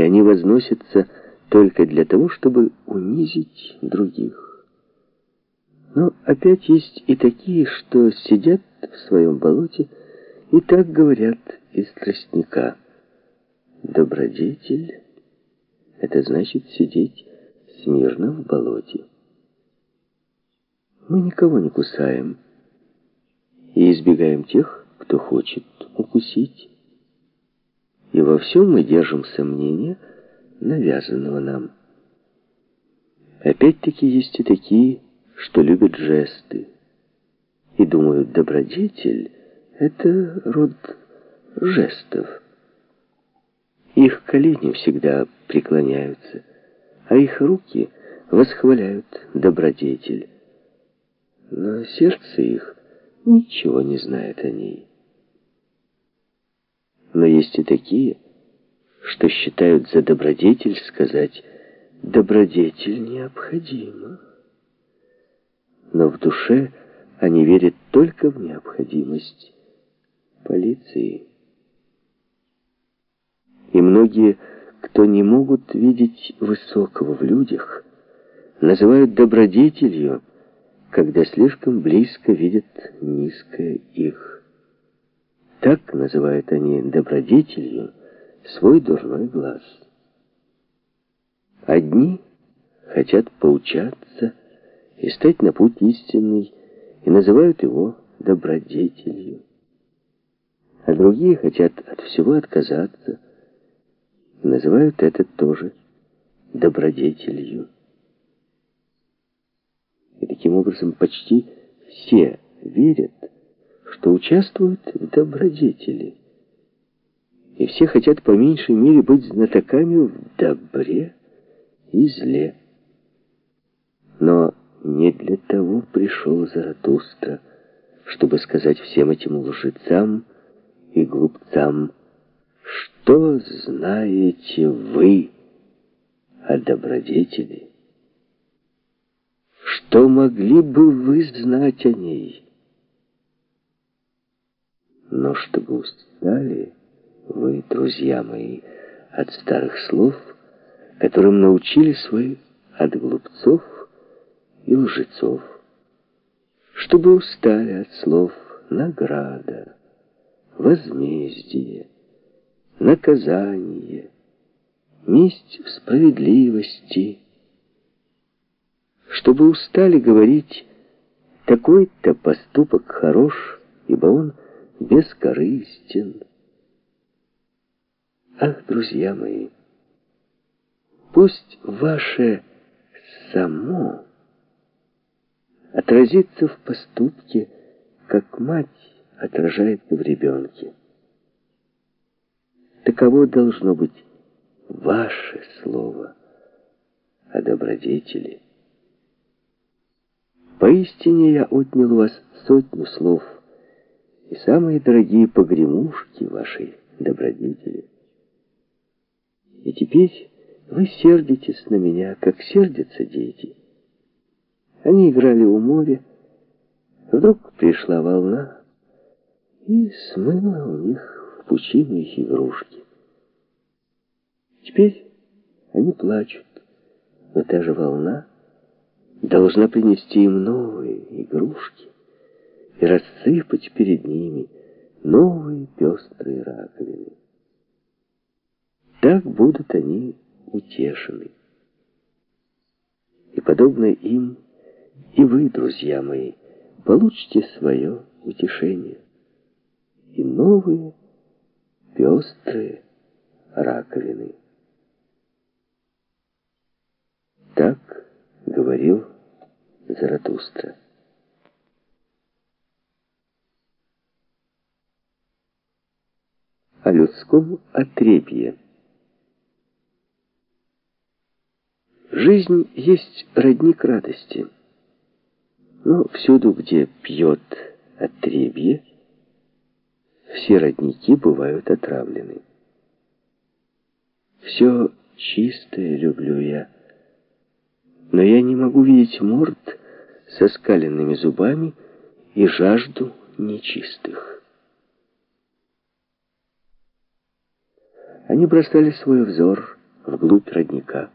и они возносятся только для того, чтобы унизить других. Но опять есть и такие, что сидят в своем болоте и так говорят из тростника. Добродетель — это значит сидеть смирно в болоте. Мы никого не кусаем и избегаем тех, кто хочет укусить. И во всем мы держим сомнения, навязанного нам. Опять-таки есть и такие, что любят жесты и думают, добродетель — это род жестов. Их колени всегда преклоняются, а их руки восхваляют добродетель. Но сердце их ничего не знает о ней. Но есть и такие, что считают за добродетель сказать «добродетель необходима». Но в душе они верят только в необходимость полиции. И многие, кто не могут видеть высокого в людях, называют добродетелью, когда слишком близко видят низкое их. Так называют они добродетелью свой дурной глаз. Одни хотят поучаться и стать на путь истинный, и называют его добродетелью. А другие хотят от всего отказаться, и называют это тоже добродетелью. И таким образом почти все верят, что участвуют в добродетели. И все хотят по меньшей мере быть знатоками в добре и зле. Но не для того пришел Заратустра, чтобы сказать всем этим лжецам и глупцам, что знаете вы о добродетели? Что могли бы вы знать о ней? Но чтобы устали вы, друзья мои, от старых слов, которым научили свои от глупцов и лжецов, чтобы устали от слов награда, возмездие, наказание, месть в справедливости, чтобы устали говорить такой-то поступок хорош, ибо он бескорыстен. Ах, друзья мои, пусть ваше само отразится в поступке, как мать отражает в ребенке. Таково должно быть ваше слово о добродетели. Поистине я отнял у вас сотню слов и самые дорогие погремушки вашей добродетели. И теперь вы сердитесь на меня, как сердятся дети. Они играли у моря, вдруг пришла волна и смыла у них в пучину их игрушки. Теперь они плачут, но та же волна должна принести им новые игрушки и рассыпать перед ними новые пестрые раковины. Так будут они утешены. И подобно им, и вы, друзья мои, получите свое утешение. И новые пестрые раковины. Так говорил Заратустра. О людском отребье. Жизнь есть родник радости. Но всюду, где пьет отребье, все родники бывают отравлены. Все чистое люблю я, но я не могу видеть морд со скаленными зубами и жажду нечистых. Они бросали свой взор вглубь родника.